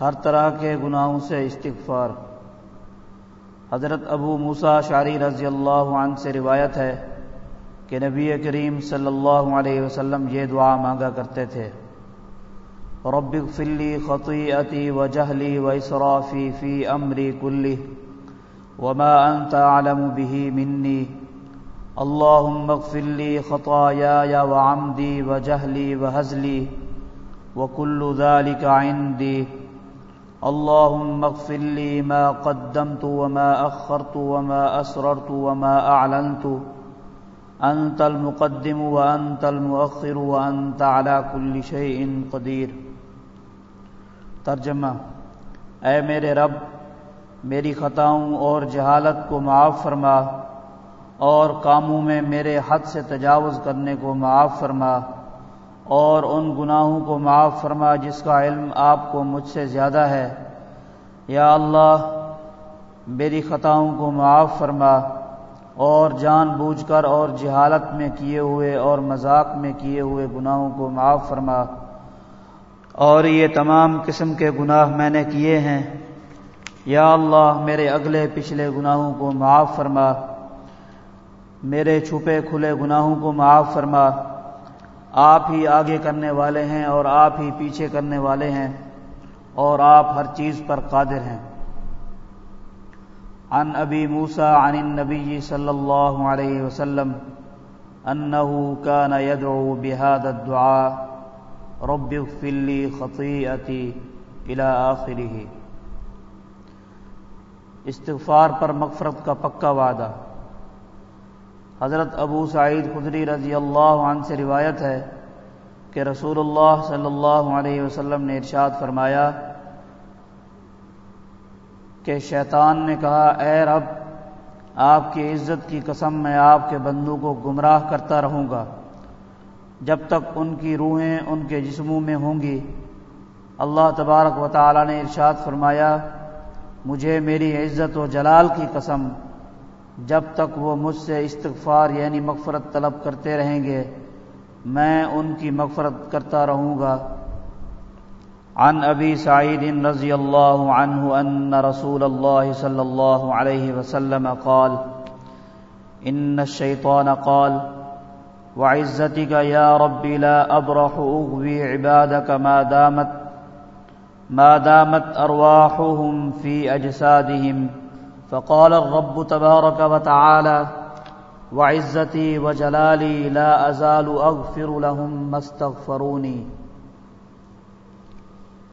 ہر طرح کے گناہوں سے استغفار۔ حضرت ابو موسا شاری رضی اللہ عنہ سے روایت ہے کہ نبی کریم صلی اللہ علیہ وسلم یہ دعا مانگا کرتے تھے۔ رب فلی خطیعتی و جہلی و اسرافی فی امری کلی وما انت عالم به منی۔ اللهم اغفر لي خطاياي وعمدي وجهلي وهزلي وكل ذلك عندي اللهم اغفر لي ما قدمت وما أخرت وما أسررت وما أعلنت. أنت المقدم وأنت المؤخر وأنت على كل شيء قدير. ترجمہ، اے میرے رب، میری خطاؤں اور جہالت کو معاف فرما اور کاموں میں میرے حد سے تجاوز کرنے کو معاف فرما۔ اور ان گناہوں کو معاف فرما جس کا علم آپ کو مجھ سے زیادہ ہے۔ یا اللہ، میری خطاؤں کو معاف فرما اور جان بوجھ کر اور جہالت میں کیے ہوئے اور مذاق میں کیے ہوئے گناہوں کو معاف فرما۔ اور یہ تمام قسم کے گناہ میں نے کیے ہیں۔ یا اللہ، میرے اگلے پچھلے گناہوں کو معاف فرما۔ میرے چھپے کھلے گناہوں کو معاف فرما۔ آپ ہی آگے کرنے والے ہیں اور آپ ہی پیچھے کرنے والے ہیں اور آپ ہر چیز پر قادر ہیں۔ عن ابی موسا عن النبی صلی اللہ علیہ وسلم انه كان يدعو بهذا الدعاء، رب اغفر لي خطيئتي الى اخره استغفار پر مغفرت کا پکا وعدہ۔ حضرت ابو سعید خدری رضی اللہ عنہ سے روایت ہے کہ رسول اللہ صلی اللہ علیہ وسلم نے ارشاد فرمایا کہ شیطان نے کہا، اے رب، آپ کی عزت کی قسم میں آپ کے بندوں کو گمراہ کرتا رہوں گا۔ جب تک ان کی روحیں ان کے جسموں میں ہوں گی۔ اللہ تبارک و تعالی نے ارشاد فرمایا، مجھے میری عزت و جلال کی قسم جب تک وہ مجھ سے استغفار یعنی مغفرت طلب کرتے رہیں گے، میں ان کی مغفرت کرتا رہوں گا۔ عن ابی سعید رضی اللہ عنہ ان رسول اللہ صلی اللہ علیہ وسلم قال، ان الشیطان قال وعزتك يا ربي لا أبرح أغوي عبادك ما دامت ما دامت أرواحهم في أجسادهم فقال الرب تبارك وتعالى وعزتي وجلالي لا أزال أغفر لهم ما استغفروني.